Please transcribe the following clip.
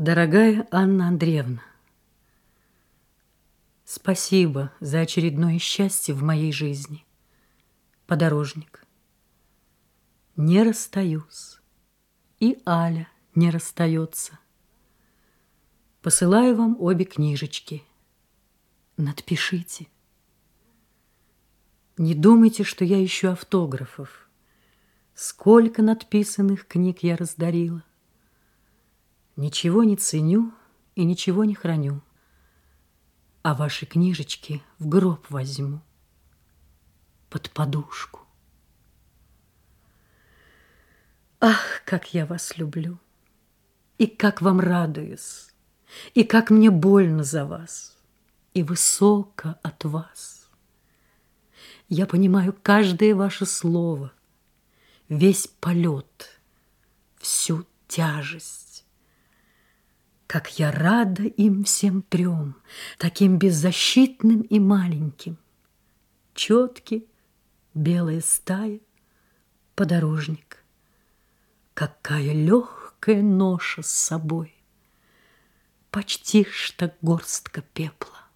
Дорогая Анна Андреевна, спасибо за очередное счастье в моей жизни. Подорожник. Не расстаюсь, и Аля не расстается. Посылаю вам обе книжечки. Надпишите. Не думайте, что я ищу автографов. Сколько надписанных книг я раздарила. Ничего не ценю и ничего не храню, А ваши книжечки в гроб возьму под подушку. Ах, как я вас люблю, и как вам радуюсь, и как мне больно за вас, и высоко от вас. Я понимаю каждое ваше слово, весь полет, всю тяжесть. Как я рада им всем трем, таким беззащитным и маленьким. Четкий, белая стая, подорожник. Какая легкая ноша с собой, Почти что горстка пепла.